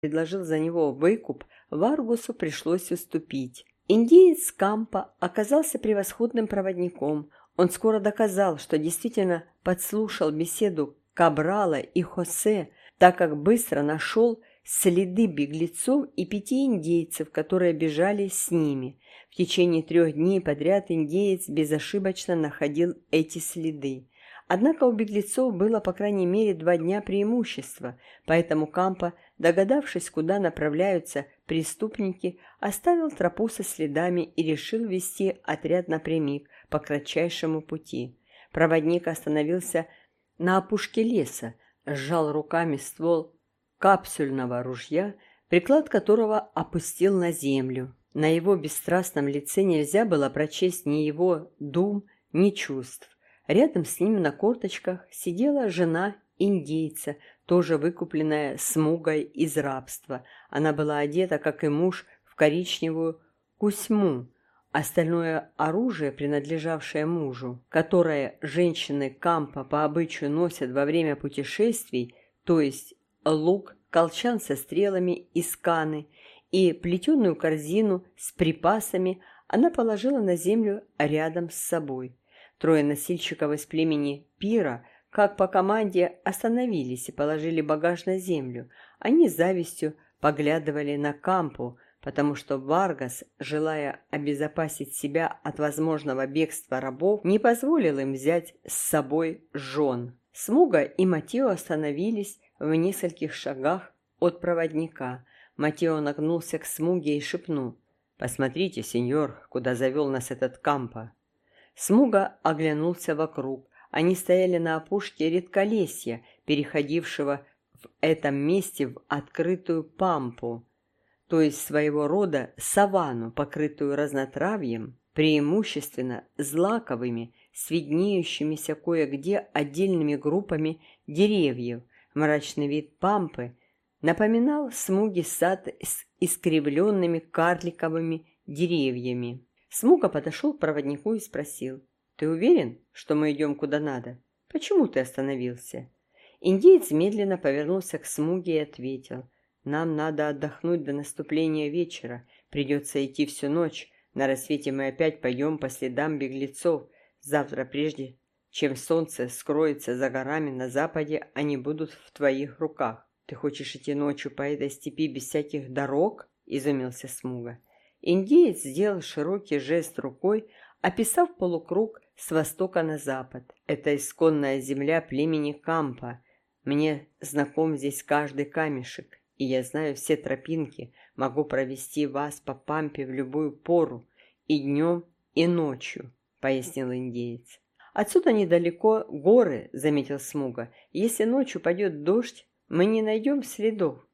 предложил за него выкуп, Варгусу пришлось уступить. Индеец Кампа оказался превосходным проводником. Он скоро доказал, что действительно подслушал беседу Кабрала и Хосе, так как быстро нашел следы беглецов и пяти индейцев, которые бежали с ними. В течение трех дней подряд индеец безошибочно находил эти следы. Однако у беглецов было по крайней мере два дня преимущества, поэтому Кампа, догадавшись, куда направляются преступники, оставил тропу со следами и решил вести отряд напрямик по кратчайшему пути. Проводник остановился на опушке леса, сжал руками ствол капсульного ружья, приклад которого опустил на землю. На его бесстрастном лице нельзя было прочесть ни его дум, ни чувств. Рядом с ним на корточках сидела жена индейца, тоже выкупленная смугой из рабства. Она была одета, как и муж, в коричневую кусьму. Остальное оружие, принадлежавшее мужу, которое женщины Кампа по обычаю носят во время путешествий, то есть лук, колчан со стрелами из каны и плетеную корзину с припасами, она положила на землю рядом с собой. Трое носильщиков из племени Пира, как по команде, остановились и положили багаж на землю. Они с завистью поглядывали на Кампу, потому что Варгас, желая обезопасить себя от возможного бегства рабов, не позволил им взять с собой жен. Смуга и Матео остановились в нескольких шагах от проводника. Матео нагнулся к Смуге и шепнул. «Посмотрите, сеньор, куда завел нас этот Кампа». Смуга оглянулся вокруг. Они стояли на опушке редколесья, переходившего в этом месте в открытую пампу, то есть своего рода саванну, покрытую разнотравьем, преимущественно злаковыми, с виднеющимися кое-где отдельными группами деревьев. Мрачный вид пампы напоминал смуги сад с искривленными карликовыми деревьями. Смуга подошел к проводнику и спросил. «Ты уверен, что мы идем куда надо? Почему ты остановился?» Индеец медленно повернулся к Смуге и ответил. «Нам надо отдохнуть до наступления вечера. Придется идти всю ночь. На рассвете мы опять пойдем по следам беглецов. Завтра прежде, чем солнце скроется за горами на западе, они будут в твоих руках. Ты хочешь идти ночью по этой степи без всяких дорог?» – изумился Смуга. Индеец сделал широкий жест рукой, описав полукруг с востока на запад. Это исконная земля племени Кампа. Мне знаком здесь каждый камешек, и я знаю все тропинки, могу провести вас по пампе в любую пору, и днем, и ночью, — пояснил индеец. Отсюда недалеко горы, — заметил Смуга. Если ночью пойдет дождь, мы не найдем следов.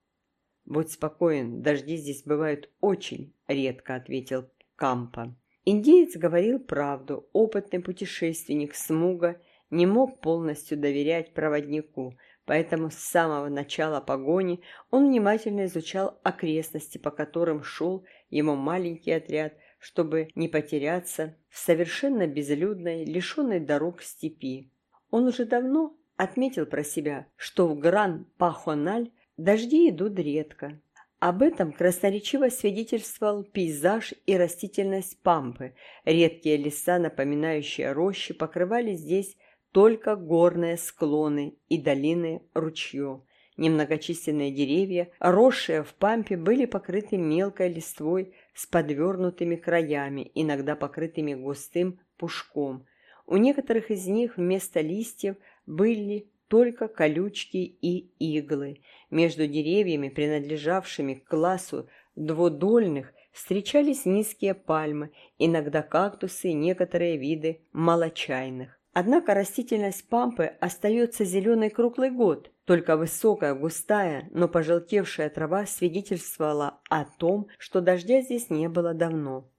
«Будь спокоен, дожди здесь бывают очень редко», — ответил Кампа. Индеец говорил правду. Опытный путешественник Смуга не мог полностью доверять проводнику, поэтому с самого начала погони он внимательно изучал окрестности, по которым шел его маленький отряд, чтобы не потеряться в совершенно безлюдной, лишенной дорог степи. Он уже давно отметил про себя, что в Гран-Пахональ Дожди идут редко. Об этом красноречиво свидетельствовал пейзаж и растительность пампы. Редкие леса, напоминающие рощи, покрывали здесь только горные склоны и долины ручьев. Немногочисленные деревья, росшие в пампе, были покрыты мелкой листвой с подвернутыми краями, иногда покрытыми густым пушком. У некоторых из них вместо листьев были только колючки и иглы. Между деревьями, принадлежавшими к классу двудольных, встречались низкие пальмы, иногда кактусы и некоторые виды молочайных. Однако растительность пампы остается зеленой круглый год. Только высокая, густая, но пожелтевшая трава свидетельствовала о том, что дождя здесь не было давно.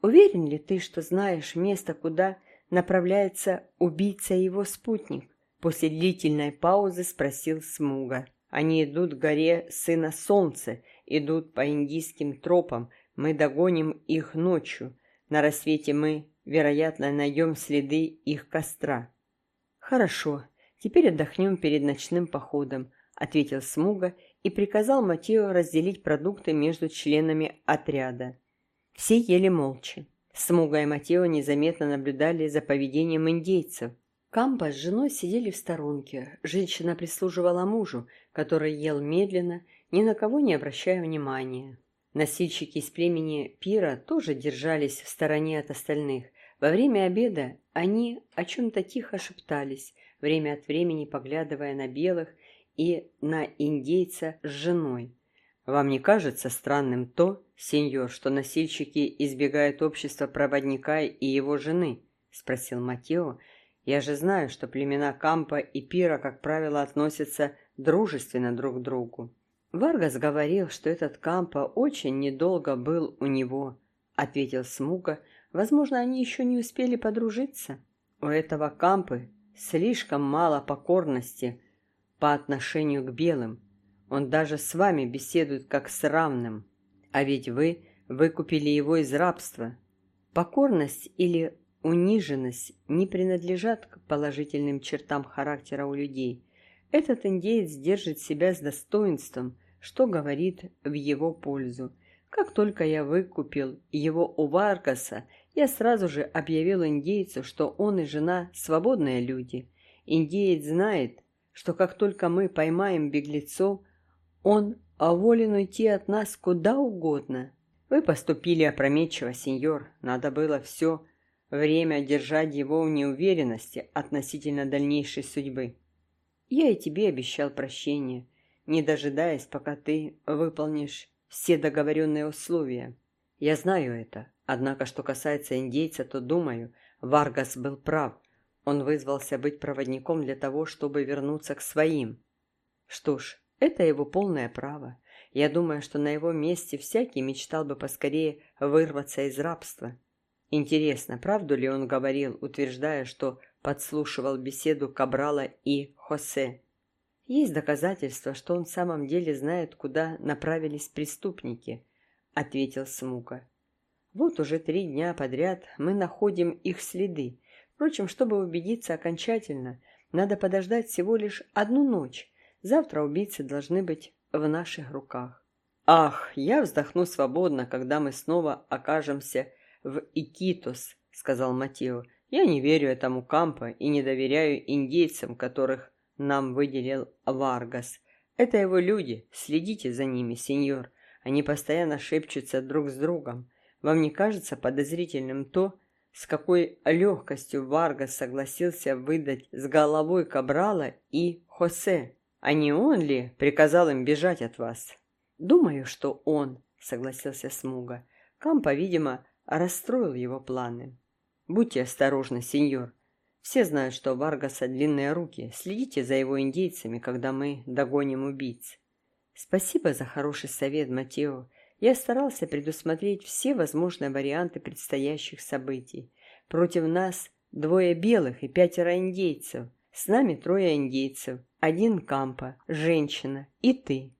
Уверен ли ты, что знаешь место, куда направляется убийца и его спутник? После длительной паузы спросил Смуга. Они идут к горе Сына Солнца, идут по индийским тропам. Мы догоним их ночью. На рассвете мы, вероятно, найдем следы их костра. Хорошо, теперь отдохнем перед ночным походом, ответил Смуга и приказал Матео разделить продукты между членами отряда. Все ели молча. Смуга и Матео незаметно наблюдали за поведением индейцев. Кампа с женой сидели в сторонке. Женщина прислуживала мужу, который ел медленно, ни на кого не обращая внимания. Носильщики из племени Пира тоже держались в стороне от остальных. Во время обеда они о чем-то тихо шептались, время от времени поглядывая на белых и на индейца с женой. «Вам не кажется странным то, сеньор, что носильщики избегают общества проводника и его жены?» — спросил Матео. «Я же знаю, что племена Кампа и Пира, как правило, относятся дружественно друг к другу». «Варгас говорил, что этот Кампа очень недолго был у него», — ответил Смука. «Возможно, они еще не успели подружиться. У этого Кампы слишком мало покорности по отношению к белым. Он даже с вами беседует как с равным. А ведь вы выкупили его из рабства. Покорность или униженность не принадлежат к положительным чертам характера у людей. Этот индеец держит себя с достоинством, что говорит в его пользу. Как только я выкупил его у Варкаса, я сразу же объявил индейцу, что он и жена свободные люди. Индеец знает, что как только мы поймаем беглецов, он волен уйти от нас куда угодно. Вы поступили опрометчиво, сеньор. Надо было все время держать его в неуверенности относительно дальнейшей судьбы. Я и тебе обещал прощение не дожидаясь, пока ты выполнишь все договоренные условия. Я знаю это, однако что касается индейца, то думаю, Варгас был прав. Он вызвался быть проводником для того, чтобы вернуться к своим. Что ж, это его полное право. Я думаю, что на его месте всякий мечтал бы поскорее вырваться из рабства. Интересно, правду ли он говорил, утверждая, что подслушивал беседу Кабрала и Хосе? Есть доказательства, что он в самом деле знает, куда направились преступники, ответил Смука. Вот уже три дня подряд мы находим их следы. Впрочем, чтобы убедиться окончательно, надо подождать всего лишь одну ночь. Завтра убийцы должны быть в наших руках. Ах, я вздохну свободно, когда мы снова окажемся в Икитос, сказал Матео. Я не верю этому Кампо и не доверяю индейцам, которых нам выделил Варгас. Это его люди, следите за ними, сеньор. Они постоянно шепчутся друг с другом. Вам не кажется подозрительным то, с какой легкостью Варгас согласился выдать с головой Кабрала и Хосе? А не он ли приказал им бежать от вас? Думаю, что он, согласился Смуга. Кампа, видимо, расстроил его планы. Будьте осторожны, сеньор. Все знают, что у Варгаса длинные руки. Следите за его индейцами, когда мы догоним убийц. Спасибо за хороший совет, Матео. Я старался предусмотреть все возможные варианты предстоящих событий. Против нас двое белых и пятеро индейцев. С нами трое индейцев, один Кампа, женщина и ты.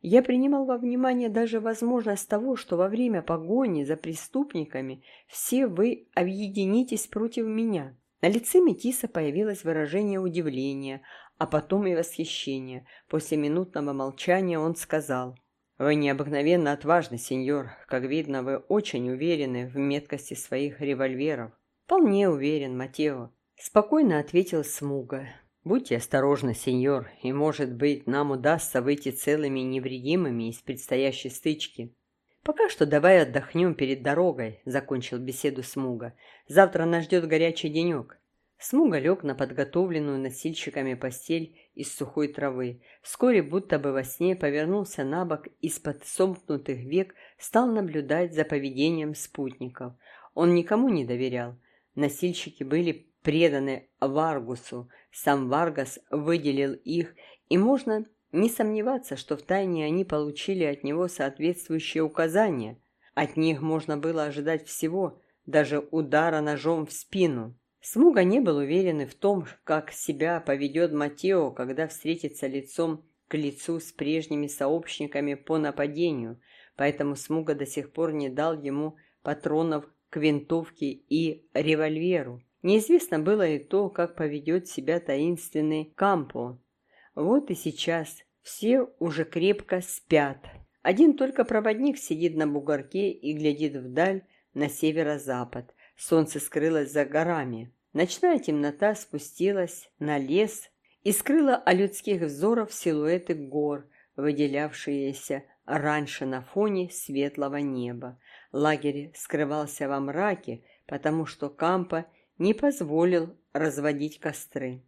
Я принимал во внимание даже возможность того, что во время погони за преступниками все вы объединитесь против меня. На лице Метиса появилось выражение удивления, а потом и восхищения. После минутного молчания он сказал, «Вы необыкновенно отважны, сеньор. Как видно, вы очень уверены в меткости своих револьверов». «Вполне уверен, Матео», — спокойно ответил Смуга. «Будьте осторожны, сеньор, и, может быть, нам удастся выйти целыми и невредимыми из предстоящей стычки». «Пока что давай отдохнем перед дорогой», — закончил беседу Смуга. «Завтра нас ждет горячий денек». Смуга лег на подготовленную носильщиками постель из сухой травы. Вскоре, будто бы во сне, повернулся на бок из-под сомкнутых век, стал наблюдать за поведением спутников. Он никому не доверял. Носильщики были преданы Варгусу. Сам Варгас выделил их, и можно не сомневаться, что втайне они получили от него соответствующие указания. От них можно было ожидать всего, даже удара ножом в спину. Смуга не был уверен в том, как себя поведет Матео, когда встретится лицом к лицу с прежними сообщниками по нападению, поэтому Смуга до сих пор не дал ему патронов к винтовке и револьверу. Неизвестно было и то, как поведет себя таинственный Кампо, вот и сейчас все уже крепко спят. Один только проводник сидит на бугорке и глядит вдаль на северо-запад. Солнце скрылось за горами. Ночная темнота спустилась на лес и скрыла от людских взоров силуэты гор, выделявшиеся раньше на фоне светлого неба. Лагерь скрывался во мраке, потому что Кампа не позволил разводить костры.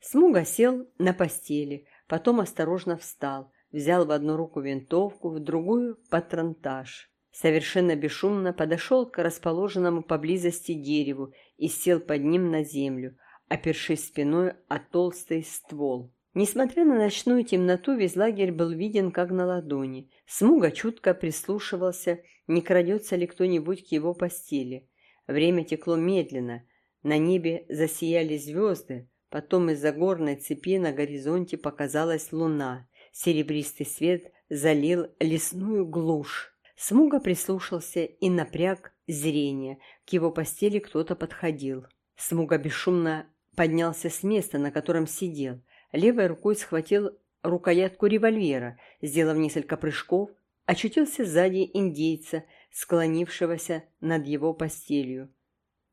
Смуга сел на постели, потом осторожно встал, взял в одну руку винтовку, в другую – патронтаж. Совершенно бесшумно подошел к расположенному поблизости дереву и сел под ним на землю, опершись спиной о толстый ствол. Несмотря на ночную темноту, весь лагерь был виден как на ладони. Смуга чутко прислушивался, не крадется ли кто-нибудь к его постели. Время текло медленно, на небе засияли звезды, потом из-за горной цепи на горизонте показалась луна. Серебристый свет залил лесную глушь. Смуга прислушался и напряг зрение. К его постели кто-то подходил. Смуга бесшумно поднялся с места, на котором сидел. Левой рукой схватил рукоятку револьвера, сделав несколько прыжков, очутился сзади индейца, склонившегося над его постелью.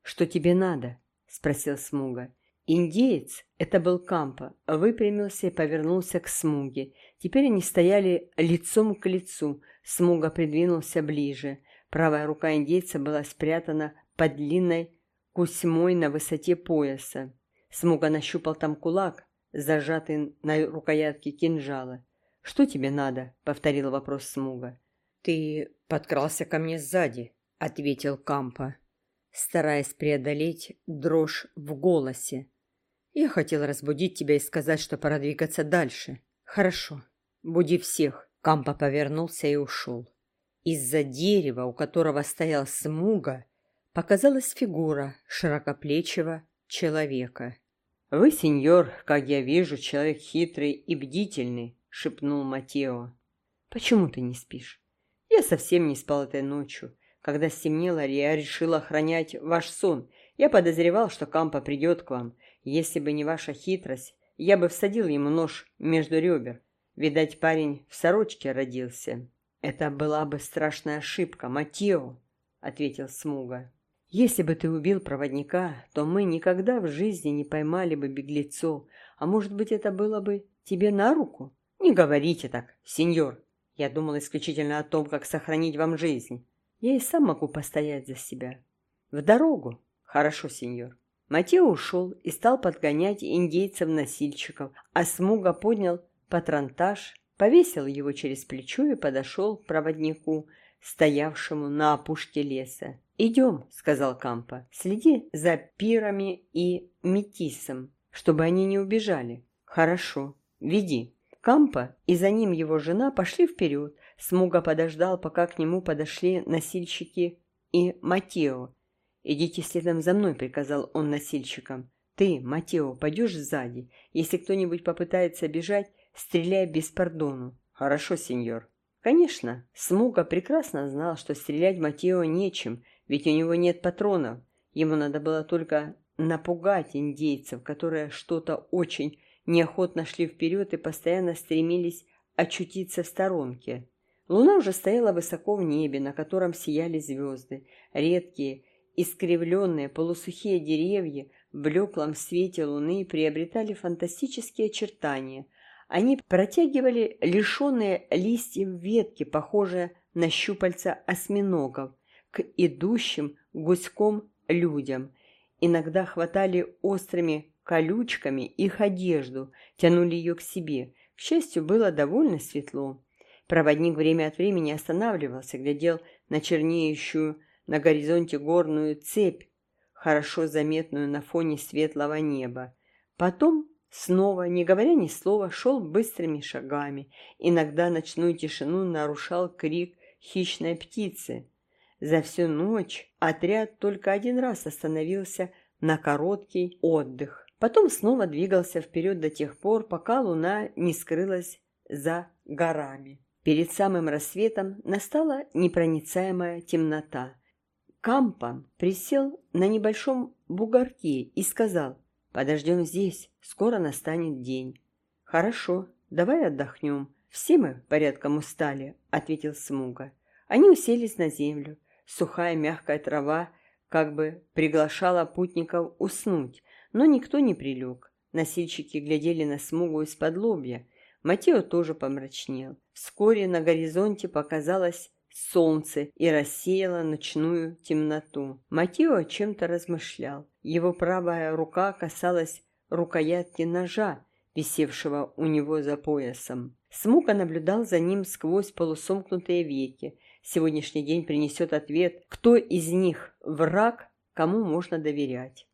«Что тебе надо?» — спросил Смуга. Индеец, это был Кампа, выпрямился и повернулся к Смуге. Теперь они стояли лицом к лицу. Смуга придвинулся ближе. Правая рука индейца была спрятана под длинной кусьмой на высоте пояса. Смуга нащупал там кулак, зажатый на рукоятке кинжала. «Что тебе надо?» — повторил вопрос Смуга. «Ты подкрался ко мне сзади», — ответил Кампа, стараясь преодолеть дрожь в голосе. «Я хотел разбудить тебя и сказать, что пора двигаться дальше. Хорошо, буди всех». Кампа повернулся и ушел. Из-за дерева, у которого стоял Смуга, показалась фигура широкоплечего человека. «Вы, сеньор, как я вижу, человек хитрый и бдительный», — шепнул Матео. «Почему ты не спишь?» «Я совсем не спал этой ночью. Когда стемнело, я решил охранять ваш сон. Я подозревал, что Кампа придет к вам. Если бы не ваша хитрость, я бы всадил ему нож между ребер. Видать, парень в сорочке родился». «Это была бы страшная ошибка, Матео», — ответил Смуга. Если бы ты убил проводника, то мы никогда в жизни не поймали бы беглецов, а может быть, это было бы тебе на руку? Не говорите так, сеньор. Я думал исключительно о том, как сохранить вам жизнь. Я и сам могу постоять за себя. В дорогу. Хорошо, сеньор. Матео ушел и стал подгонять индейцев-носильщиков, а Смуга поднял патронтаж, повесил его через плечо и подошел к проводнику, стоявшему на опушке леса. «Идем», — сказал Кампа, — «следи за пирами и метисом, чтобы они не убежали». «Хорошо, веди». Кампа и за ним его жена пошли вперед. Смуга подождал, пока к нему подошли носильщики и Матео. «Идите следом за мной», — приказал он носильщикам. «Ты, Матео, пойдешь сзади. Если кто-нибудь попытается бежать, стреляй без пардону». «Хорошо, сеньор». Конечно, Смуга прекрасно знал, что стрелять Матео нечем, ведь у него нет патронов. Ему надо было только напугать индейцев, которые что-то очень неохотно шли вперед и постоянно стремились очутиться в сторонке. Луна уже стояла высоко в небе, на котором сияли звезды. Редкие, искривленные, полусухие деревья в блеклом свете луны приобретали фантастические очертания. Они протягивали лишенные листьев ветки, похожие на щупальца осьминогов, к идущим гуськом людям. Иногда хватали острыми колючками их одежду, тянули ее к себе. К счастью, было довольно светло. Проводник время от времени останавливался, глядел на чернеющую на горизонте горную цепь, хорошо заметную на фоне светлого неба. Потом снова, не говоря ни слова, шел быстрыми шагами. Иногда ночную тишину нарушал крик хищной птицы. За всю ночь отряд только один раз остановился на короткий отдых. Потом снова двигался вперед до тех пор, пока луна не скрылась за горами. Перед самым рассветом настала непроницаемая темнота. Кампа присел на небольшом бугорке и сказал, «Подождем здесь, скоро настанет день». «Хорошо, давай отдохнем. Все мы порядком устали», — ответил Смуга. Они уселись на землю. Сухая мягкая трава как бы приглашала путников уснуть, но никто не прилег. Носильщики глядели на Смугу из-под лобья. Матео тоже помрачнел. Вскоре на горизонте показалось солнце и рассеяло ночную темноту. Матео чем-то размышлял. Его правая рука касалась рукоятки ножа, висевшего у него за поясом. Смука наблюдал за ним сквозь полусомкнутые веки. Сегодняшний день принесет ответ, кто из них враг, кому можно доверять.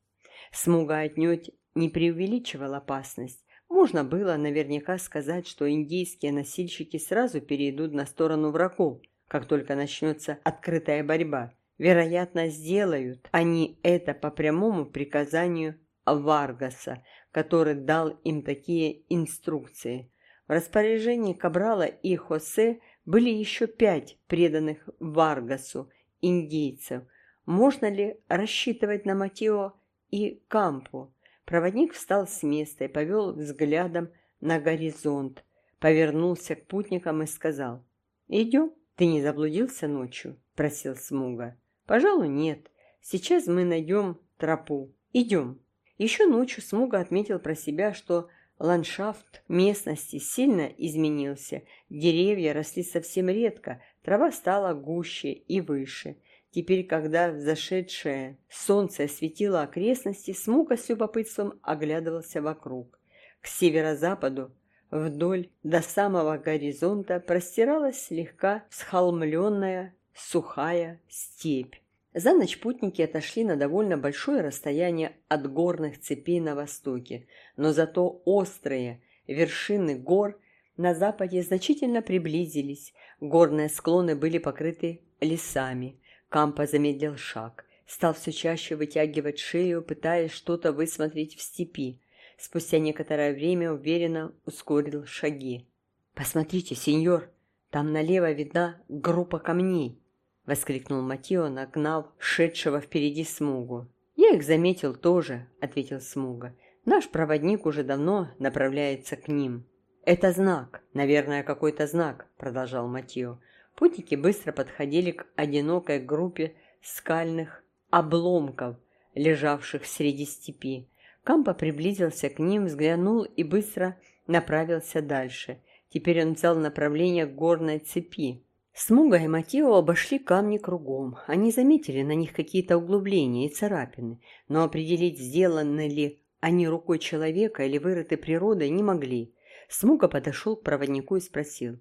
Смуга отнюдь не преувеличивал опасность. Можно было наверняка сказать, что индийские носильщики сразу перейдут на сторону врагов, как только начнется открытая борьба. Вероятно, сделают они это по прямому приказанию Варгаса, который дал им такие инструкции. В распоряжении Кабрала и Хосе были еще пять преданных Варгасу индейцев. Можно ли рассчитывать на Матео и Кампу? Проводник встал с места и повел взглядом на горизонт, повернулся к путникам и сказал, «Идем». «Ты не заблудился ночью?» – просил Смуга. «Пожалуй, нет. Сейчас мы найдем тропу. Идем». Еще ночью Смуга отметил про себя, что ландшафт местности сильно изменился. Деревья росли совсем редко, трава стала гуще и выше. Теперь, когда взошедшее солнце осветило окрестности, Смуга с любопытством оглядывался вокруг. К северо-западу Вдоль до самого горизонта простиралась слегка всхолмленная сухая степь. За ночь путники отошли на довольно большое расстояние от горных цепей на востоке, но зато острые вершины гор на западе значительно приблизились, горные склоны были покрыты лесами. Кампа замедлил шаг, стал все чаще вытягивать шею, пытаясь что-то высмотреть в степи спустя некоторое время уверенно ускорил шаги. «Посмотрите, сеньор, там налево видна группа камней!» — воскликнул Матио, нагнав шедшего впереди Смугу. «Я их заметил тоже», — ответил Смуга. «Наш проводник уже давно направляется к ним». «Это знак, наверное, какой-то знак», — продолжал Матио. Путники быстро подходили к одинокой группе скальных обломков, лежавших среди степи. Кампа приблизился к ним, взглянул и быстро направился дальше. Теперь он взял направление к горной цепи. Смуга и Матео обошли камни кругом. Они заметили на них какие-то углубления и царапины, но определить, сделаны ли они рукой человека или вырыты природой, не могли. Смуга подошел к проводнику и спросил,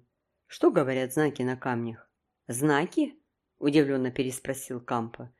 что говорят знаки на камнях. «Знаки?» – удивленно переспросил Кампа.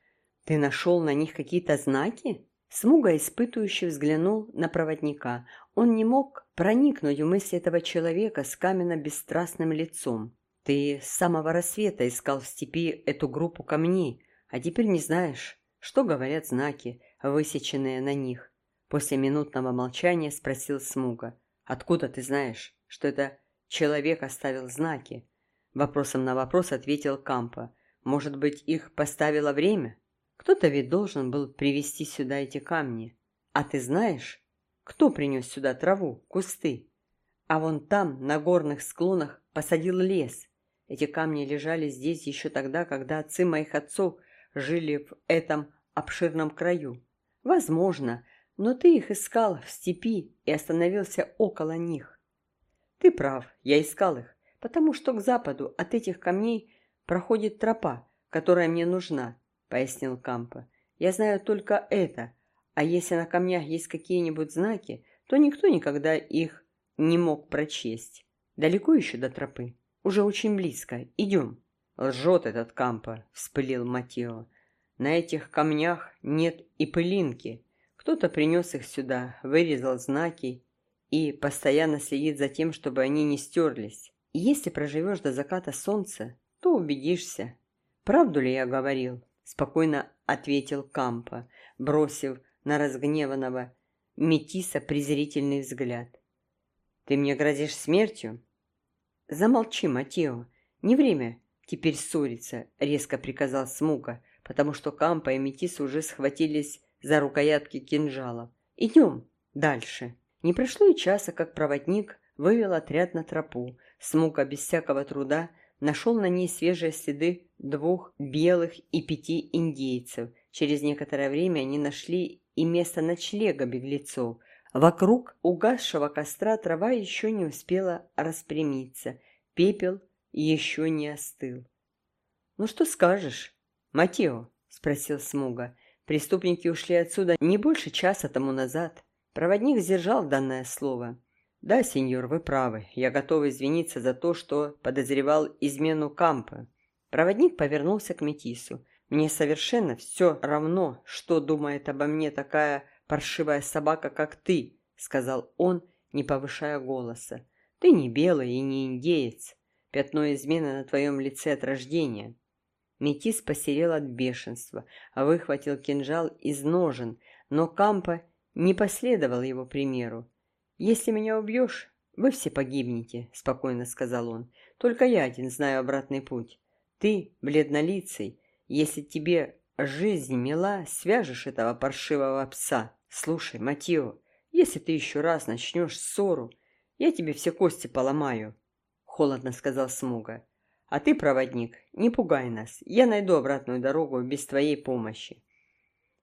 «Ты нашел на них какие-то знаки?» Смуга испытывающе взглянул на проводника. Он не мог проникнуть в мысли этого человека с каменно-бесстрастным лицом. «Ты с самого рассвета искал в степи эту группу камней, а теперь не знаешь, что говорят знаки, высеченные на них». После минутного молчания спросил Смуга. «Откуда ты знаешь, что это человек оставил знаки?» Вопросом на вопрос ответил Кампа. «Может быть, их поставило время?» Кто-то ведь должен был привезти сюда эти камни. А ты знаешь, кто принес сюда траву, кусты? А вон там, на горных склонах, посадил лес. Эти камни лежали здесь еще тогда, когда отцы моих отцов жили в этом обширном краю. Возможно, но ты их искал в степи и остановился около них. Ты прав, я искал их, потому что к западу от этих камней проходит тропа, которая мне нужна. — пояснил Кампа. «Я знаю только это, а если на камнях есть какие-нибудь знаки, то никто никогда их не мог прочесть. Далеко еще до тропы? Уже очень близко. Идем». «Лжет этот Кампа», — вспылил Матео. «На этих камнях нет и пылинки. Кто-то принес их сюда, вырезал знаки и постоянно следит за тем, чтобы они не стерлись. Если проживешь до заката солнца, то убедишься. Правду ли я говорил?» спокойно ответил Кампа, бросив на разгневанного Метиса презрительный взгляд. «Ты мне грозишь смертью?» «Замолчи, Матео, не время теперь ссориться», — резко приказал Смуга, потому что Кампа и Метис уже схватились за рукоятки кинжалов. «Идем дальше». Не прошло и часа, как проводник вывел отряд на тропу. Смуга без всякого труда нашел на ней свежие следы двух белых и пяти индейцев. Через некоторое время они нашли и место ночлега беглецов. Вокруг угасшего костра трава еще не успела распрямиться, пепел еще не остыл. «Ну что скажешь, Матео?» – спросил Смуга. «Преступники ушли отсюда не больше часа тому назад». Проводник сдержал данное слово. «Да, сеньор, вы правы. Я готов извиниться за то, что подозревал измену Кампа». Проводник повернулся к Метису. «Мне совершенно все равно, что думает обо мне такая паршивая собака, как ты», — сказал он, не повышая голоса. «Ты не белый и не индеец. Пятно измены на твоем лице от рождения». Метис посерел от бешенства, а выхватил кинжал из ножен, но Кампа не последовал его примеру. «Если меня убьешь, вы все погибнете», — спокойно сказал он. «Только я один знаю обратный путь. Ты, бледнолицый, если тебе жизнь мила, свяжешь этого паршивого пса. Слушай, Матио, если ты еще раз начнешь ссору, я тебе все кости поломаю», — холодно сказал Смуга. «А ты, проводник, не пугай нас. Я найду обратную дорогу без твоей помощи».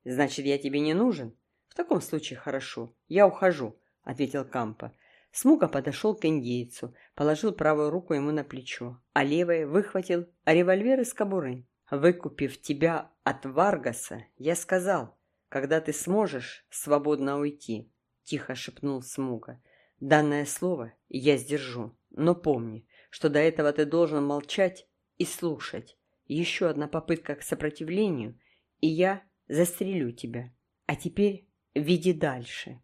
«Значит, я тебе не нужен? В таком случае хорошо. Я ухожу. — ответил Кампа. Смуга подошел к индейцу, положил правую руку ему на плечо, а левой выхватил револьвер из кобуры. «Выкупив тебя от Варгаса, я сказал, когда ты сможешь свободно уйти», — тихо шепнул Смуга. «Данное слово я сдержу, но помни, что до этого ты должен молчать и слушать. Еще одна попытка к сопротивлению, и я застрелю тебя. А теперь веди дальше».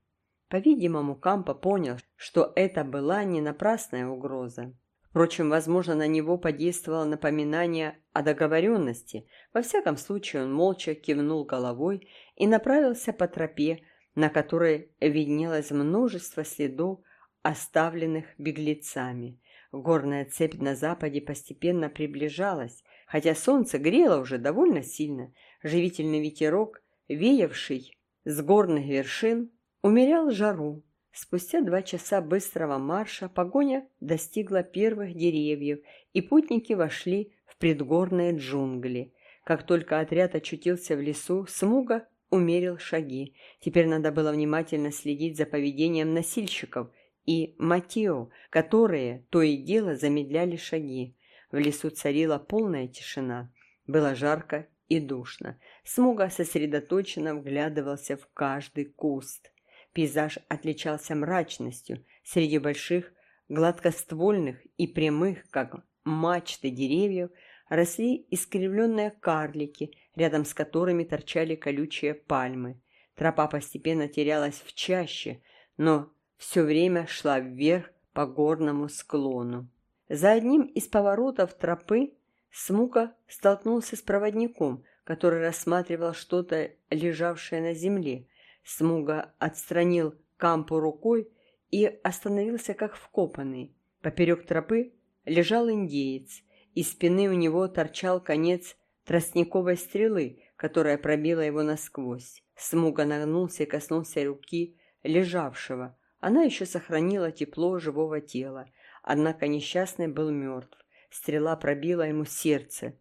По-видимому, Кампа понял, что это была не напрасная угроза. Впрочем, возможно, на него подействовало напоминание о договоренности. Во всяком случае, он молча кивнул головой и направился по тропе, на которой виднелось множество следов, оставленных беглецами. Горная цепь на западе постепенно приближалась, хотя солнце грело уже довольно сильно. Живительный ветерок, веявший с горных вершин, умерял жару. Спустя два часа быстрого марша погоня достигла первых деревьев, и путники вошли в предгорные джунгли. Как только отряд очутился в лесу, Смуга умерил шаги. Теперь надо было внимательно следить за поведением носильщиков и Матео, которые то и дело замедляли шаги. В лесу царила полная тишина. Было жарко и душно. Смуга сосредоточенно вглядывался в каждый куст. Пейзаж отличался мрачностью. Среди больших, гладкоствольных и прямых, как мачты деревьев, росли искривленные карлики, рядом с которыми торчали колючие пальмы. Тропа постепенно терялась в чаще, но все время шла вверх по горному склону. За одним из поворотов тропы Смука столкнулся с проводником, который рассматривал что-то, лежавшее на земле. Смуга отстранил Кампу рукой и остановился как вкопанный. Поперек тропы лежал индеец, из спины у него торчал конец тростниковой стрелы, которая пробила его насквозь. Смуга нагнулся и коснулся руки лежавшего. Она еще сохранила тепло живого тела, однако несчастный был мертв. Стрела пробила ему сердце.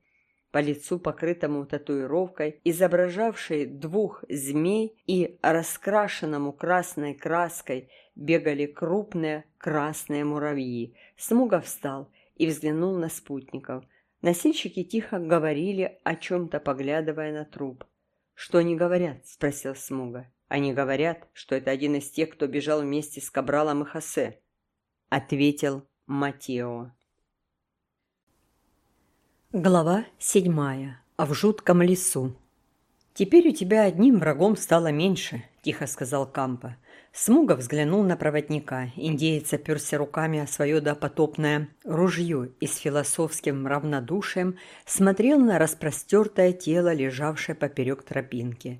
По лицу, покрытому татуировкой, изображавшей двух змей и раскрашенному красной краской, бегали крупные красные муравьи. Смуга встал и взглянул на спутников. Носильщики тихо говорили о чем-то, поглядывая на труп. «Что они говорят?» – спросил Смуга. «Они говорят, что это один из тех, кто бежал вместе с Кабралом и Хосе», – ответил Матео. Глава седьмая. А в жутком лесу. «Теперь у тебя одним врагом стало меньше», – тихо сказал Кампа. Смуга взглянул на проводника. Индеец оперся руками о свое допотопное ружье и с философским равнодушием смотрел на распростертое тело, лежавшее поперек тропинки.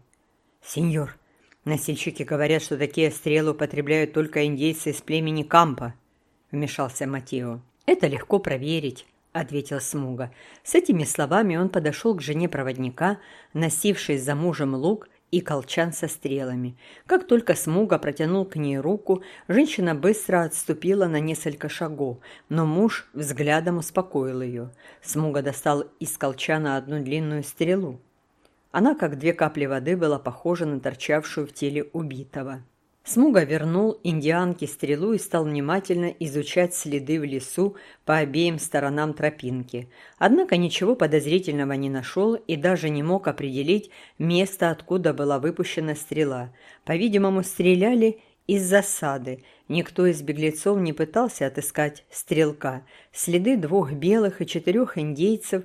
«Сеньор, носильщики говорят, что такие стрелы употребляют только индейцы из племени Кампа», – вмешался Матео. «Это легко проверить». – ответил Смуга. С этими словами он подошел к жене проводника, носившей за мужем лук, и колчан со стрелами. Как только Смуга протянул к ней руку, женщина быстро отступила на несколько шагов, но муж взглядом успокоил ее. Смуга достал из колчана одну длинную стрелу. Она, как две капли воды, была похожа на торчавшую в теле убитого. Смуга вернул индианке стрелу и стал внимательно изучать следы в лесу по обеим сторонам тропинки. Однако ничего подозрительного не нашел и даже не мог определить место, откуда была выпущена стрела. По-видимому, стреляли из засады. Никто из беглецов не пытался отыскать стрелка. Следы двух белых и четырех индейцев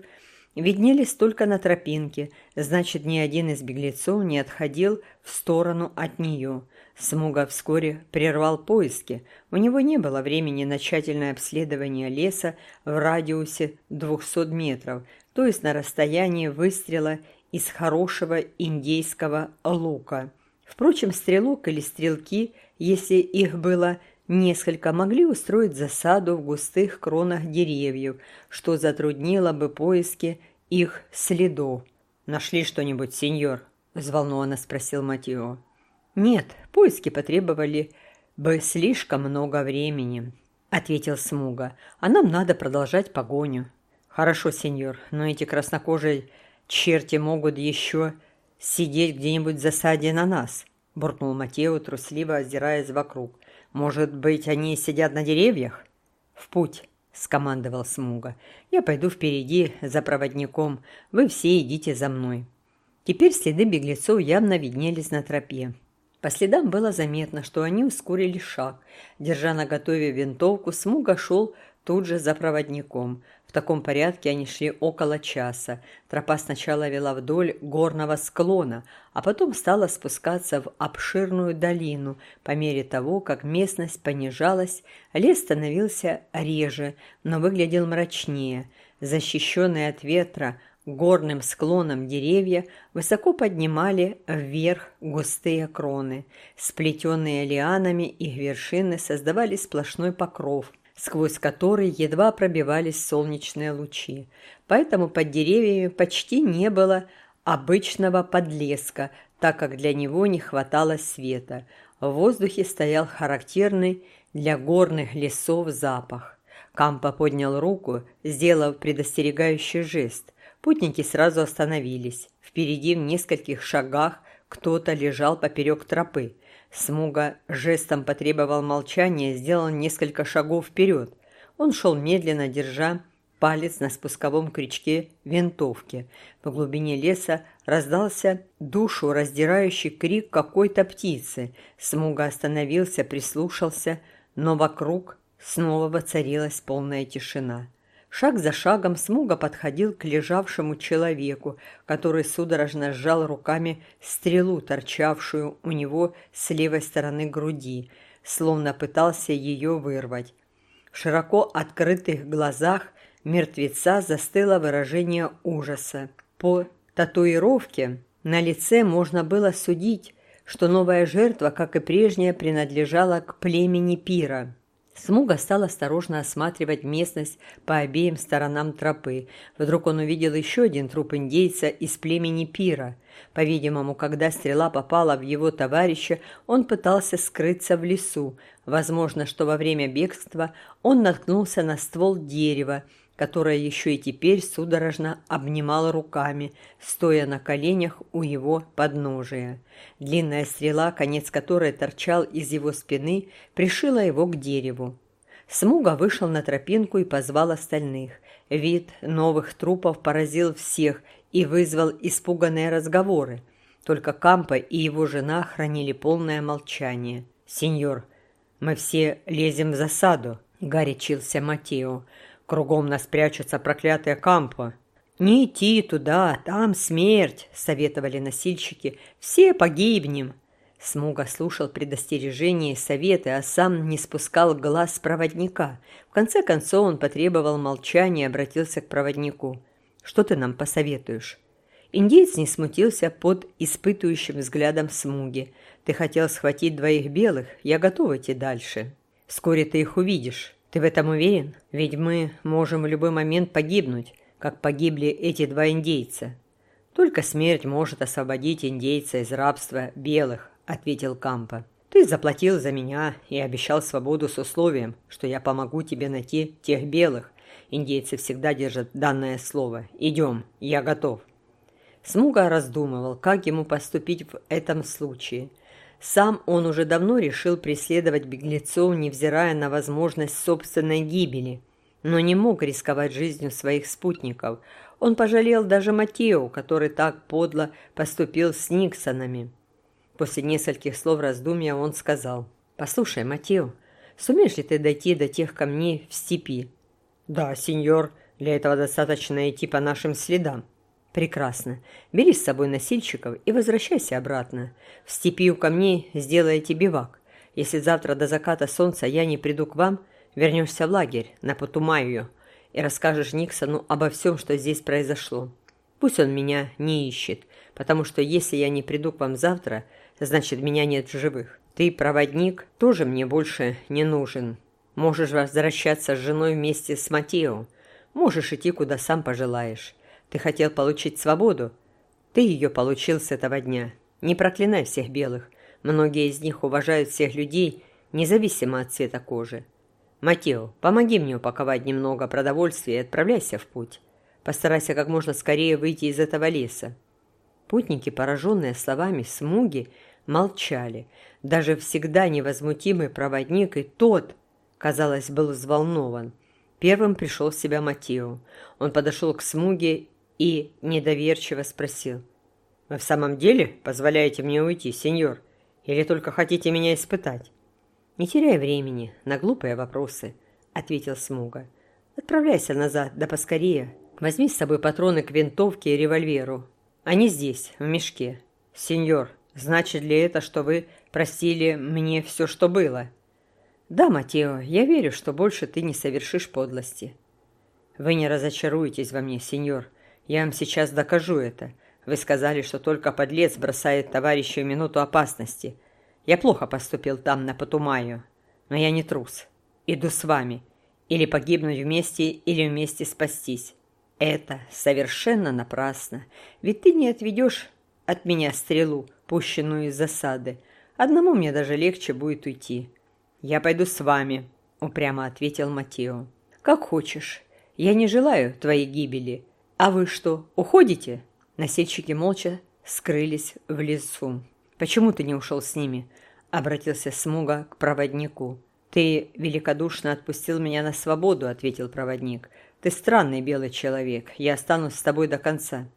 виднелись только на тропинке, значит, ни один из беглецов не отходил в сторону от нее. Смуга вскоре прервал поиски. У него не было времени на тщательное обследование леса в радиусе 200 метров, то есть на расстоянии выстрела из хорошего индейского лука. Впрочем, стрелок или стрелки, если их было несколько, могли устроить засаду в густых кронах деревьев, что затруднило бы поиски их следов. «Нашли что-нибудь, сеньор?» – взволнованно спросил Матио. «Нет, поиски потребовали бы слишком много времени», — ответил Смуга. «А нам надо продолжать погоню». «Хорошо, сеньор, но эти краснокожие черти могут еще сидеть где-нибудь в засаде на нас», — буркнул Матео, трусливо озираясь вокруг. «Может быть, они сидят на деревьях?» «В путь», — скомандовал Смуга. «Я пойду впереди за проводником. Вы все идите за мной». Теперь следы беглецов явно виднелись на тропе. По следам было заметно, что они ускорили шаг. Держа на готове винтовку, Смуга шел тут же за проводником. В таком порядке они шли около часа. Тропа сначала вела вдоль горного склона, а потом стала спускаться в обширную долину. По мере того, как местность понижалась, лес становился реже, но выглядел мрачнее. Защищенный от ветра, горным склоном деревья высоко поднимали вверх густые кроны. Сплетенные лианами их вершины создавали сплошной покров, сквозь который едва пробивались солнечные лучи. Поэтому под деревьями почти не было обычного подлеска, так как для него не хватало света. В воздухе стоял характерный для горных лесов запах. Кампа поднял руку, сделав предостерегающий жест. Путники сразу остановились. Впереди в нескольких шагах кто-то лежал поперек тропы. Смуга жестом потребовал молчания сделал несколько шагов вперед. Он шел медленно, держа палец на спусковом крючке винтовки. В глубине леса раздался душу раздирающий крик какой-то птицы. Смуга остановился, прислушался, но вокруг снова воцарилась полная тишина. Шаг за шагом Смуга подходил к лежавшему человеку, который судорожно сжал руками стрелу, торчавшую у него с левой стороны груди, словно пытался ее вырвать. В широко открытых глазах мертвеца застыло выражение ужаса. По татуировке на лице можно было судить, что новая жертва, как и прежняя, принадлежала к племени Пира. Смуга стал осторожно осматривать местность по обеим сторонам тропы. Вдруг он увидел еще один труп индейца из племени Пира. По-видимому, когда стрела попала в его товарища, он пытался скрыться в лесу. Возможно, что во время бегства он наткнулся на ствол дерева, которое еще и теперь судорожно обнимало руками, стоя на коленях у его подножия. Длинная стрела, конец которой торчал из его спины, пришила его к дереву. Смуга вышел на тропинку и позвал остальных. Вид новых трупов поразил всех и вызвал испуганные разговоры. Только Кампа и его жена хранили полное молчание. «Сеньор, мы все лезем в засаду», — горячился Матео. Кругом нас прячутся проклятые кампы. «Не идти туда, там смерть», — советовали носильщики. «Все погибнем». Смуга слушал предостережения и советы, а сам не спускал глаз с проводника. В конце концов он потребовал молчания и обратился к проводнику. «Что ты нам посоветуешь?» Индеец не смутился под испытывающим взглядом Смуги. «Ты хотел схватить двоих белых, я готов идти дальше. Вскоре ты их увидишь». Ты в этом уверен? Ведь мы можем в любой момент погибнуть, как погибли эти два индейца. «Только смерть может освободить индейца из рабства белых», — ответил Кампа. «Ты заплатил за меня и обещал свободу с условием, что я помогу тебе найти тех белых. Индейцы всегда держат данное слово. Идем, я готов». Смуга раздумывал, как ему поступить в этом случае. Сам он уже давно решил преследовать беглецов, невзирая на возможность собственной гибели, но не мог рисковать жизнью своих спутников. Он пожалел даже Матео, который так подло поступил с Никсонами. После нескольких слов раздумья он сказал, «Послушай, Матео, сумеешь ли ты дойти до тех камней в степи?» «Да, сеньор, для этого достаточно идти по нашим следам». «Прекрасно. Бери с собой носильщиков и возвращайся обратно. В степи у камней сделайте бивак. Если завтра до заката солнца я не приду к вам, вернешься в лагерь на Потумаю и расскажешь Никсону обо всем, что здесь произошло. Пусть он меня не ищет, потому что если я не приду к вам завтра, значит, меня нет в живых. Ты, проводник, тоже мне больше не нужен. Можешь возвращаться с женой вместе с Матео. Можешь идти, куда сам пожелаешь. Ты хотел получить свободу? Ты ее получил с этого дня. Не проклинай всех белых. Многие из них уважают всех людей, независимо от цвета кожи. Матео, помоги мне упаковать немного продовольствия и отправляйся в путь. Постарайся как можно скорее выйти из этого леса. Путники, пораженные словами Смуги, молчали. Даже всегда невозмутимый проводник и тот, казалось, был взволнован. Первым пришел в себя Матео. Он подошел к Смуге и недоверчиво спросил. «Вы в самом деле позволяете мне уйти, сеньор? Или только хотите меня испытать?» «Не теряй времени на глупые вопросы», — ответил Смуга. «Отправляйся назад, да поскорее. Возьми с собой патроны к винтовке и револьверу. Они здесь, в мешке. Сеньор, значит ли это, что вы простили мне все, что было?» «Да, Матео, я верю, что больше ты не совершишь подлости». «Вы не разочаруетесь во мне, сеньор. Я вам сейчас докажу это. Вы сказали, что только подлец бросает товарища в минуту опасности. Я плохо поступил там, на Потумаю. Но я не трус. Иду с вами. Или погибнуть вместе, или вместе спастись. Это совершенно напрасно. Ведь ты не отведешь от меня стрелу, пущенную из засады. Одному мне даже легче будет уйти. Я пойду с вами, упрямо ответил Матео. Как хочешь. Я не желаю твоей гибели. «А вы что, уходите?» Носильщики молча скрылись в лесу. «Почему ты не ушел с ними?» — обратился Смуга к проводнику. «Ты великодушно отпустил меня на свободу», — ответил проводник. «Ты странный белый человек. Я останусь с тобой до конца».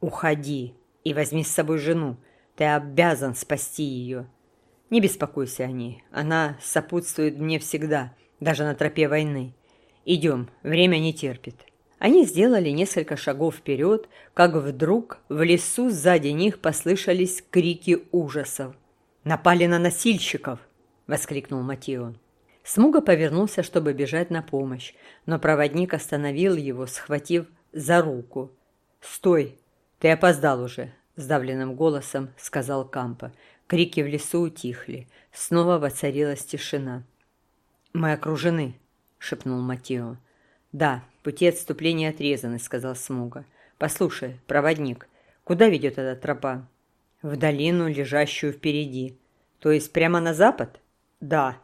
«Уходи и возьми с собой жену. Ты обязан спасти ее». «Не беспокойся о ней. Она сопутствует мне всегда, даже на тропе войны. Идем, время не терпит». Они сделали несколько шагов вперед, как вдруг в лесу сзади них послышались крики ужасов. «Напали на носильщиков!» — воскликнул Матио. Смуга повернулся, чтобы бежать на помощь, но проводник остановил его, схватив за руку. «Стой! Ты опоздал уже!» — сдавленным голосом сказал Кампа. Крики в лесу утихли. Снова воцарилась тишина. «Мы окружены!» — шепнул Матио. «Да, пути отступления отрезаны», — сказал Смуга. «Послушай, проводник, куда ведет эта тропа?» «В долину, лежащую впереди. То есть прямо на запад?» «Да».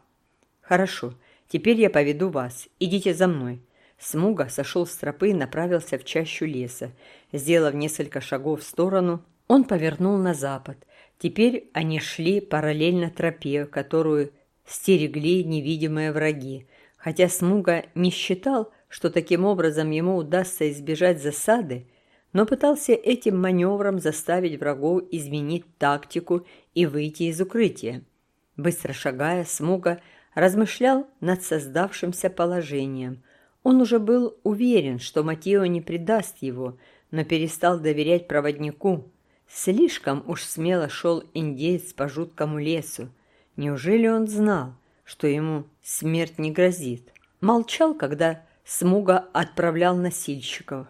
«Хорошо, теперь я поведу вас. Идите за мной». Смуга сошел с тропы и направился в чащу леса. Сделав несколько шагов в сторону, он повернул на запад. Теперь они шли параллельно тропе, которую стерегли невидимые враги. Хотя Смуга не считал, что таким образом ему удастся избежать засады, но пытался этим маневром заставить врагов изменить тактику и выйти из укрытия. Быстро шагая, Смуга размышлял над создавшимся положением. Он уже был уверен, что Матео не предаст его, но перестал доверять проводнику. Слишком уж смело шел индейец по жуткому лесу. Неужели он знал, что ему смерть не грозит? Молчал, когда Смуга отправлял носильщиков.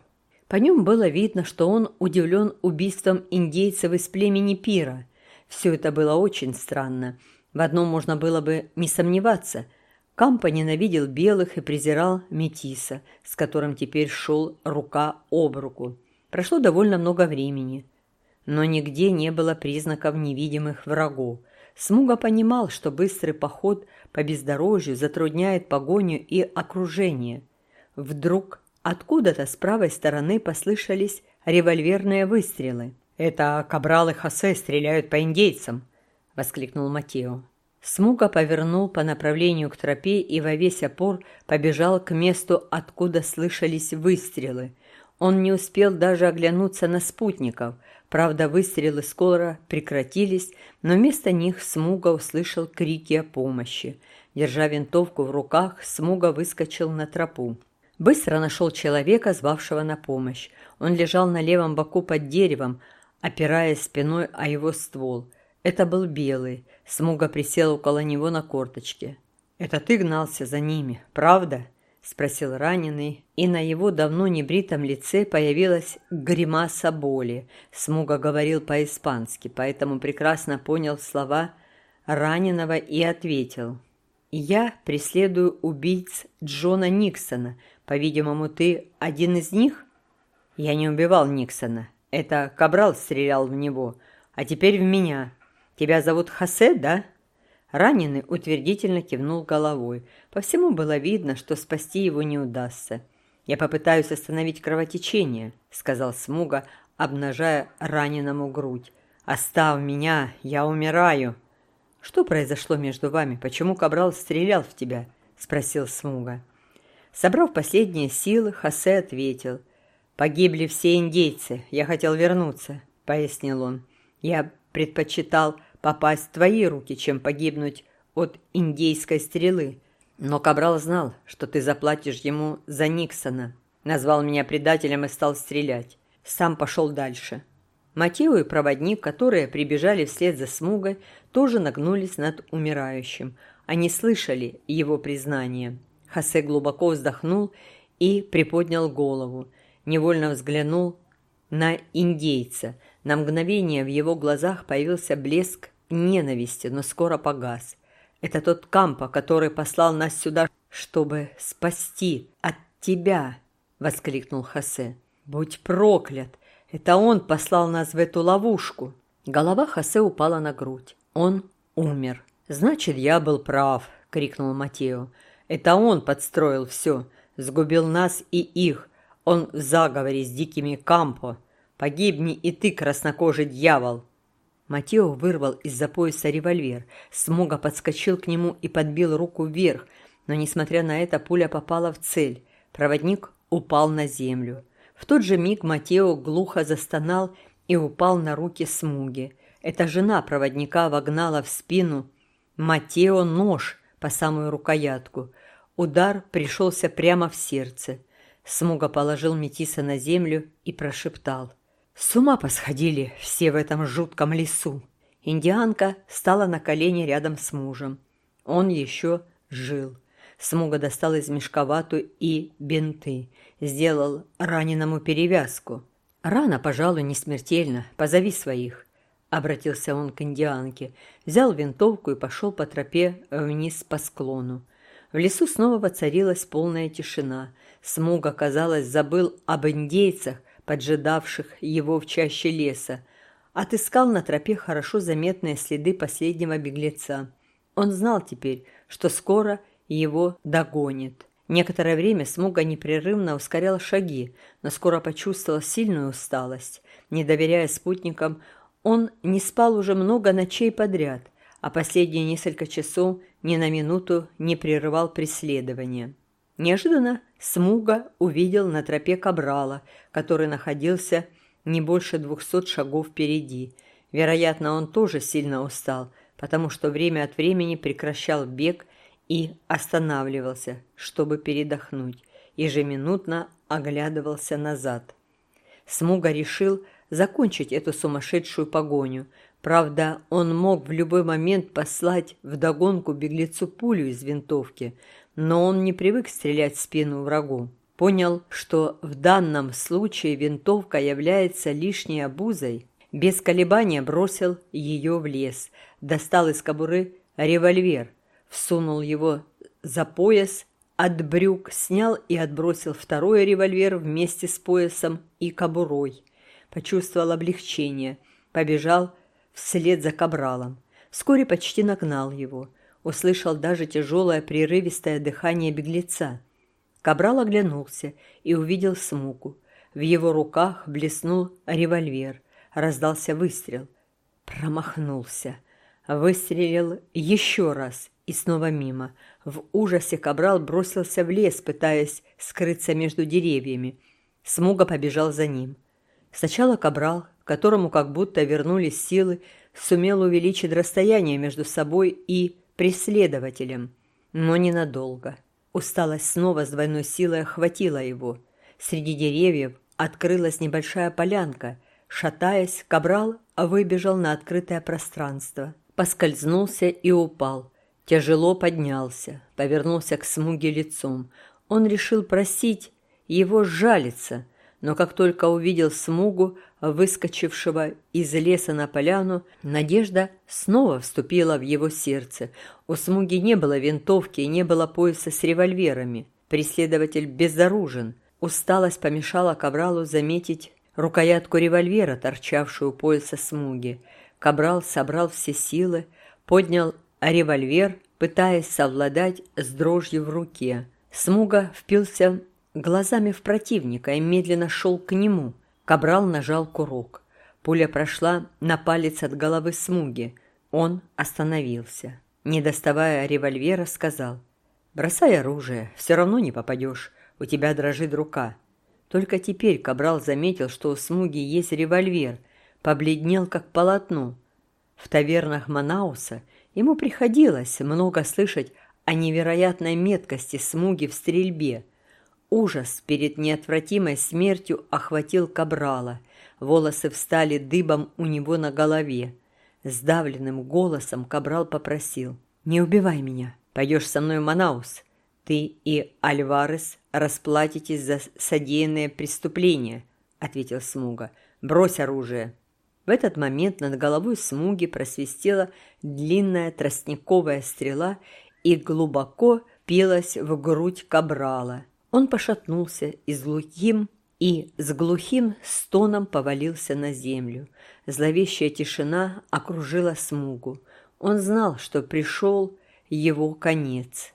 По нем было видно, что он удивлен убийством индейцев из племени Пира. Все это было очень странно. В одном можно было бы не сомневаться. Кампа ненавидел белых и презирал метиса, с которым теперь шел рука об руку. Прошло довольно много времени, но нигде не было признаков невидимых врагов. Смуга понимал, что быстрый поход по бездорожью затрудняет погоню и окружение. Вдруг откуда-то с правой стороны послышались револьверные выстрелы. «Это Кабрал и Хосе стреляют по индейцам!» — воскликнул Матео. Смуга повернул по направлению к тропе и во весь опор побежал к месту, откуда слышались выстрелы. Он не успел даже оглянуться на спутников. Правда, выстрелы скоро прекратились, но вместо них Смуга услышал крики о помощи. Держа винтовку в руках, Смуга выскочил на тропу. Быстро нашел человека, звавшего на помощь. Он лежал на левом боку под деревом, опираясь спиной о его ствол. Это был Белый. Смуга присел около него на корточке. «Это ты гнался за ними, правда?» – спросил раненый, и на его давно небритом лице появилась гримаса боли. Смуга говорил по-испански, поэтому прекрасно понял слова раненого и ответил. «Я преследую убийц Джона Никсона. По-видимому, ты один из них?» «Я не убивал Никсона. Это Кабрал стрелял в него, а теперь в меня. Тебя зовут Хосе, да?» Раненый утвердительно кивнул головой. По всему было видно, что спасти его не удастся. «Я попытаюсь остановить кровотечение», — сказал Смуга, обнажая раненому грудь. «Оставь меня, я умираю». «Что произошло между вами? Почему Кабрал стрелял в тебя?» — спросил Смуга. Собрав последние силы, Хосе ответил. «Погибли все индейцы. Я хотел вернуться», — пояснил он. «Я предпочитал попасть в твои руки, чем погибнуть от индейской стрелы. Но Кабрал знал, что ты заплатишь ему за Никсона. Назвал меня предателем и стал стрелять. Сам пошел дальше. Матео и проводник, которые прибежали вслед за Смугой, тоже нагнулись над умирающим. Они слышали его признание. Хосе глубоко вздохнул и приподнял голову. Невольно взглянул на индейца. На мгновение в его глазах появился блеск ненависти, но скоро погас. Это тот Кампа, который послал нас сюда, чтобы спасти от тебя, воскликнул Хосе. Будь проклят! Это он послал нас в эту ловушку. Голова Хосе упала на грудь. Он умер. Значит, я был прав, крикнул Матео. Это он подстроил все, сгубил нас и их. Он в заговоре с дикими Кампо. Погибни и ты, краснокожий дьявол. Матео вырвал из-за пояса револьвер. Смуга подскочил к нему и подбил руку вверх, но, несмотря на это, пуля попала в цель. Проводник упал на землю. В тот же миг Матео глухо застонал и упал на руки Смуги. Эта жена проводника вогнала в спину Матео нож по самую рукоятку. Удар пришелся прямо в сердце. Смуга положил Метиса на землю и прошептал — с ума посходили все в этом жутком лесу. Индианка стала на колени рядом с мужем. Он еще жил. Смуга достал из мешка вату и бинты. Сделал раненому перевязку. «Рана, пожалуй, не смертельна. Позови своих». Обратился он к индианке. Взял винтовку и пошел по тропе вниз по склону. В лесу снова воцарилась полная тишина. Смуга, казалось, забыл об индейцах, поджидавших его в чаще леса, отыскал на тропе хорошо заметные следы последнего беглеца. Он знал теперь, что скоро его догонит. Некоторое время Смуга непрерывно ускорял шаги, но скоро почувствовал сильную усталость. Не доверяя спутникам, он не спал уже много ночей подряд, а последние несколько часов ни на минуту не прерывал преследование. Неожиданно Смуга увидел на тропе Кабрала, который находился не больше двухсот шагов впереди. Вероятно, он тоже сильно устал, потому что время от времени прекращал бег и останавливался, чтобы передохнуть, ежеминутно оглядывался назад. Смуга решил закончить эту сумасшедшую погоню. Правда, он мог в любой момент послать вдогонку беглецу пулю из винтовки, но он не привык стрелять в спину врагу. Понял, что в данном случае винтовка является лишней обузой. Без колебания бросил ее в лес, достал из кобуры револьвер, всунул его за пояс от брюк, снял и отбросил второй револьвер вместе с поясом и кобурой. Почувствовал облегчение, побежал вслед за кабралом. Вскоре почти нагнал его. Услышал даже тяжелое прерывистое дыхание беглеца. Кабрал оглянулся и увидел смуку. В его руках блеснул револьвер. Раздался выстрел. Промахнулся. Выстрелил еще раз и снова мимо. В ужасе Кабрал бросился в лес, пытаясь скрыться между деревьями. Смуга побежал за ним. Сначала Кабрал, которому как будто вернулись силы, сумел увеличить расстояние между собой и преследователем, но ненадолго. Усталость снова с двойной силой охватила его. Среди деревьев открылась небольшая полянка. Шатаясь, Кабрал выбежал на открытое пространство поскользнулся и упал. Тяжело поднялся, повернулся к смуге лицом. Он решил просить его жалиться, но как только увидел смугу, выскочившего из леса на поляну, надежда снова вступила в его сердце. У смуги не было винтовки и не было пояса с револьверами. Преследователь безоружен. Усталость помешала Кабралу заметить рукоятку револьвера, торчавшую у пояса смуги. Кабрал собрал все силы, поднял револьвер, пытаясь совладать с дрожью в руке. Смуга впился глазами в противника и медленно шел к нему. Кабрал нажал курок. Пуля прошла на палец от головы Смуги. Он остановился. Не доставая револьвера, сказал, «Бросай оружие, все равно не попадешь, у тебя дрожит рука». Только теперь Кабрал заметил, что у Смуги есть револьвер – побледнел как полотно. В тавернах Манауса ему приходилось много слышать о невероятной меткости смуги в стрельбе. Ужас перед неотвратимой смертью охватил Кабрала. Волосы встали дыбом у него на голове. Сдавленным голосом Кабрал попросил. «Не убивай меня. Пойдешь со мной в Манаус. Ты и Альварес расплатитесь за содеянное преступление», — ответил Смуга. «Брось оружие». В этот момент над головой Смуги просвистела длинная тростниковая стрела и глубоко пилась в грудь Кабрала. Он пошатнулся и с и с глухим стоном повалился на землю. Зловещая тишина окружила Смугу. Он знал, что пришел его конец.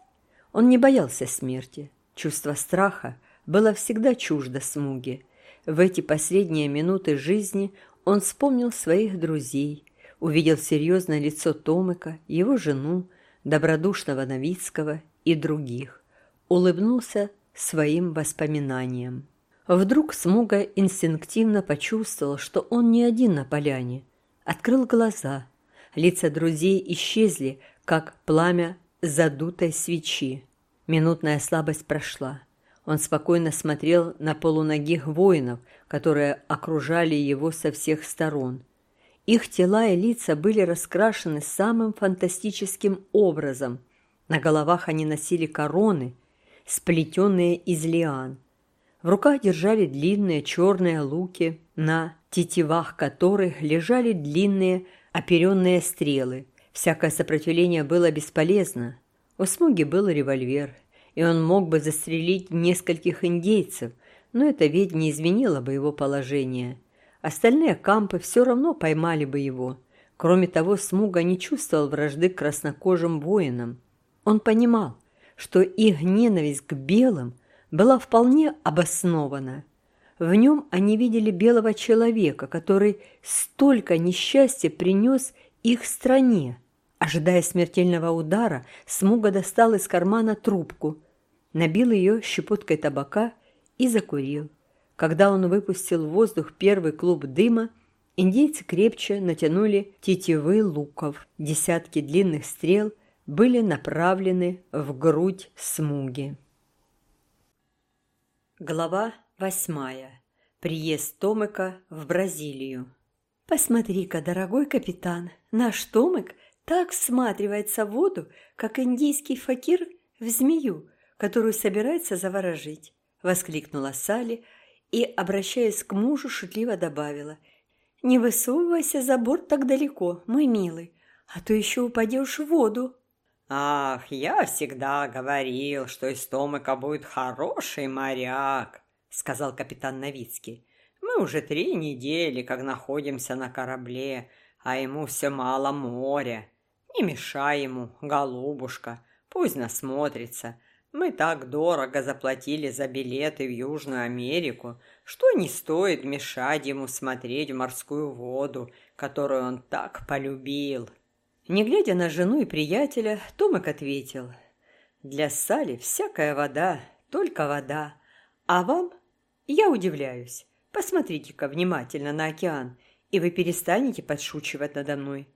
Он не боялся смерти. Чувство страха было всегда чуждо Смуге. В эти последние минуты жизни он вспомнил своих друзей, увидел серьезное лицо Томыка, его жену, добродушного Новицкого и других, улыбнулся своим воспоминаниям. Вдруг Смуга инстинктивно почувствовал, что он не один на поляне. Открыл глаза. Лица друзей исчезли, как пламя задутой свечи. Минутная слабость прошла. Он спокойно смотрел на полуногих воинов, которые окружали его со всех сторон. Их тела и лица были раскрашены самым фантастическим образом. На головах они носили короны, сплетенные из лиан. В руках держали длинные черные луки, на тетивах которых лежали длинные оперенные стрелы. Всякое сопротивление было бесполезно. У Смуги был револьвер, и он мог бы застрелить нескольких индейцев, но это ведь не изменило бы его положение. Остальные кампы все равно поймали бы его. Кроме того, Смуга не чувствовал вражды к краснокожим воинам. Он понимал, что их ненависть к белым была вполне обоснована. В нем они видели белого человека, который столько несчастья принес их стране. Ожидая смертельного удара, Смуга достал из кармана трубку, набил ее щепоткой табака и закурил. Когда он выпустил в воздух первый клуб дыма, индейцы крепче натянули тетивы луков. Десятки длинных стрел были направлены в грудь Смуги. Глава восьмая. Приезд Томыка в Бразилию. «Посмотри-ка, дорогой капитан, наш Томык так всматривается в воду, как индийский факир в змею, которую собирается заворожить», — воскликнула Салли и, обращаясь к мужу, шутливо добавила. «Не высовывайся за борт так далеко, мой милый, а то еще упадешь в воду». «Ах, я всегда говорил, что из Томыка будет хороший моряк», — сказал капитан Новицкий. «Мы уже три недели, как находимся на корабле, а ему все мало моря. Не мешай ему, голубушка, пусть насмотрится. Мы так дорого заплатили за билеты в Южную Америку, что не стоит мешать ему смотреть в морскую воду, которую он так полюбил». Не глядя на жену и приятеля, Томик ответил. «Для Сали всякая вода, только вода. А вам? Я удивляюсь. Посмотрите-ка внимательно на океан, и вы перестанете подшучивать надо мной».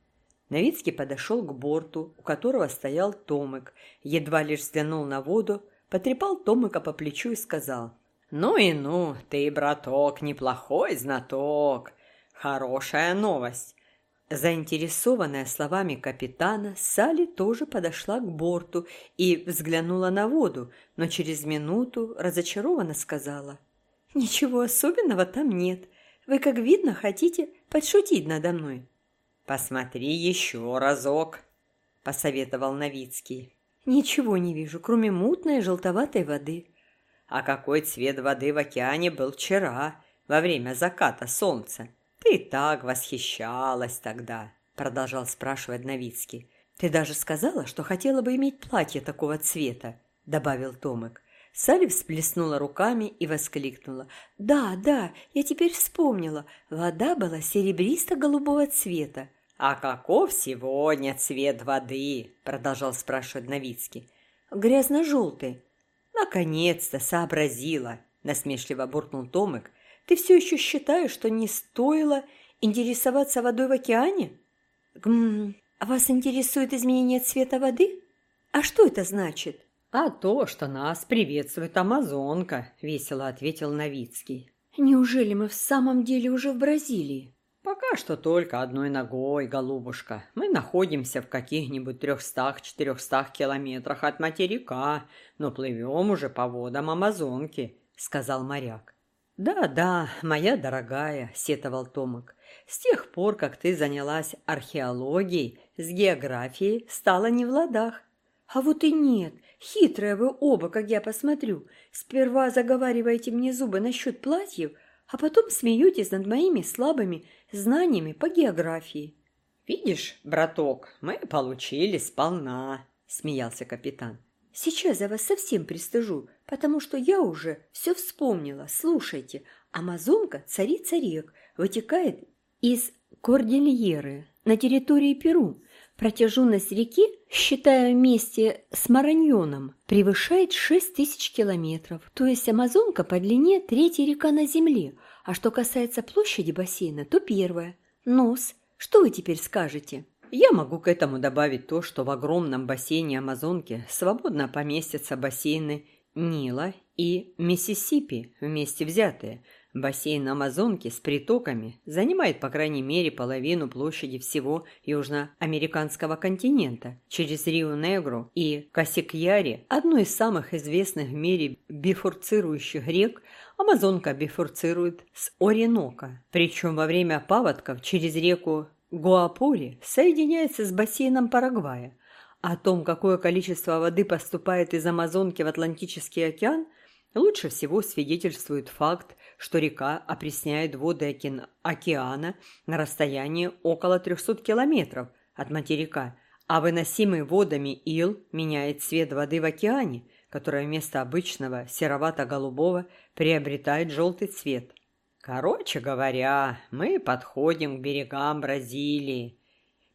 Новицкий подошел к борту, у которого стоял Томик, едва лишь взглянул на воду, потрепал Томика по плечу и сказал. «Ну и ну, ты, браток, неплохой знаток. Хорошая новость. Заинтересованная словами капитана, Салли тоже подошла к борту и взглянула на воду, но через минуту разочарованно сказала. «Ничего особенного там нет. Вы, как видно, хотите подшутить надо мной». «Посмотри еще разок», — посоветовал Новицкий. «Ничего не вижу, кроме мутной желтоватой воды». «А какой цвет воды в океане был вчера, во время заката солнца?» «Ты так восхищалась тогда», — продолжал спрашивать Новицкий. «Ты даже сказала, что хотела бы иметь платье такого цвета», — добавил Томик. Салли всплеснула руками и воскликнула. «Да, да, я теперь вспомнила. Вода была серебристо-голубого цвета». «А каков сегодня цвет воды?» – продолжал спрашивать Новицкий. «Грязно-желтый». «Наконец-то сообразила!» – насмешливо буркнул Томик ты все еще считаешь, что не стоило интересоваться водой в океане? Гм, а вас интересует изменение цвета воды? А что это значит? А то, что нас приветствует Амазонка, весело ответил Новицкий. Неужели мы в самом деле уже в Бразилии? Пока что только одной ногой, голубушка. Мы находимся в каких-нибудь трехстах-четырехстах километрах от материка, но плывем уже по водам Амазонки, сказал моряк. «Да-да, моя дорогая», — сетовал Томик, «с тех пор, как ты занялась археологией, с географией стала не в ладах». «А вот и нет, хитрые вы оба, как я посмотрю. Сперва заговариваете мне зубы насчет платьев, а потом смеетесь над моими слабыми знаниями по географии». «Видишь, браток, мы получили сполна», — смеялся капитан. Сейчас я вас совсем пристыжу, потому что я уже все вспомнила. Слушайте, Амазонка, царица рек, вытекает из Кордильеры на территории Перу. Протяженность реки, считая вместе с Мараньоном, превышает 6 тысяч километров. То есть Амазонка по длине третья река на Земле. А что касается площади бассейна, то первая. Нос. Что вы теперь скажете? Я могу к этому добавить то, что в огромном бассейне Амазонки свободно поместятся бассейны Нила и Миссисипи вместе взятые. Бассейн Амазонки с притоками занимает по крайней мере половину площади всего южноамериканского континента. Через Рио-Негру и Касикьяри, одну из самых известных в мире бифурцирующих рек, Амазонка бифурцирует с Оринока. Причем во время паводков через реку Гуапури соединяется с бассейном Парагвая. О том, какое количество воды поступает из Амазонки в Атлантический океан, лучше всего свидетельствует факт, что река опресняет воды океана на расстоянии около 300 километров от материка, а выносимый водами ил меняет цвет воды в океане, которая вместо обычного серовато-голубого приобретает желтый цвет – Короче говоря, мы подходим к берегам Бразилии,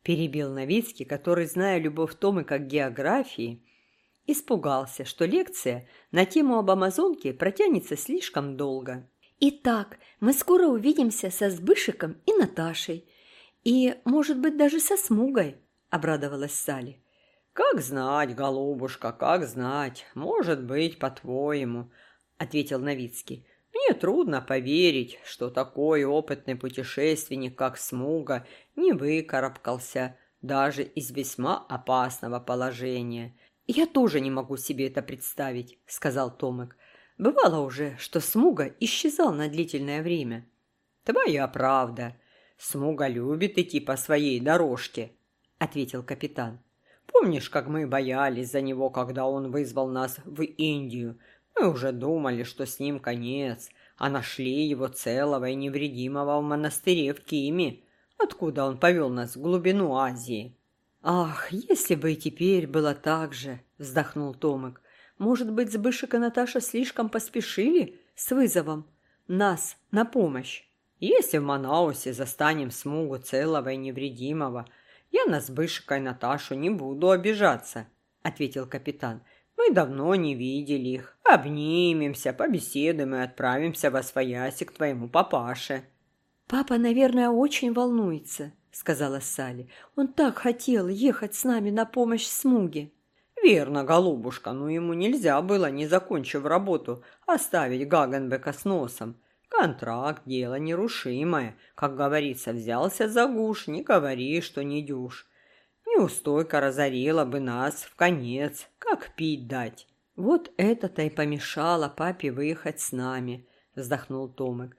перебил Новицкий, который, зная любовь Томы как географии, испугался, что лекция на тему об Амазонке протянется слишком долго. «Итак, мы скоро увидимся со Сбышиком и Наташей, и, может быть, даже со Смугой», — обрадовалась Салли. «Как знать, голубушка, как знать, может быть, по-твоему», — ответил Новицкий. Мне трудно поверить, что такой опытный путешественник, как Смуга, не выкарабкался даже из весьма опасного положения. «Я тоже не могу себе это представить», — сказал Томик. «Бывало уже, что Смуга исчезал на длительное время». «Твоя правда. Смуга любит идти по своей дорожке», — ответил капитан. Помнишь, как мы боялись за него, когда он вызвал нас в Индию? Мы уже думали, что с ним конец, а нашли его целого и невредимого в монастыре в Киме, откуда он повел нас в глубину Азии. «Ах, если бы и теперь было так же!» – вздохнул Томик. «Может быть, Збышек и Наташа слишком поспешили с вызовом нас на помощь?» «Если в Манаусе застанем Смугу целого и невредимого, я на Збышика и Наташу не буду обижаться», – ответил капитан. «Мы давно не видели их. Обнимемся, побеседуем и отправимся во свояси к твоему папаше». «Папа, наверное, очень волнуется», — сказала Салли. «Он так хотел ехать с нами на помощь Смуге». «Верно, голубушка, но ему нельзя было, не закончив работу, оставить Гагенбека с носом. Контракт – дело нерушимое. Как говорится, взялся за гуш, не говори, что не дюш. Неустойка разорила бы нас в конец, как пить дать». «Вот это-то и помешало папе выехать с нами», – вздохнул Томик.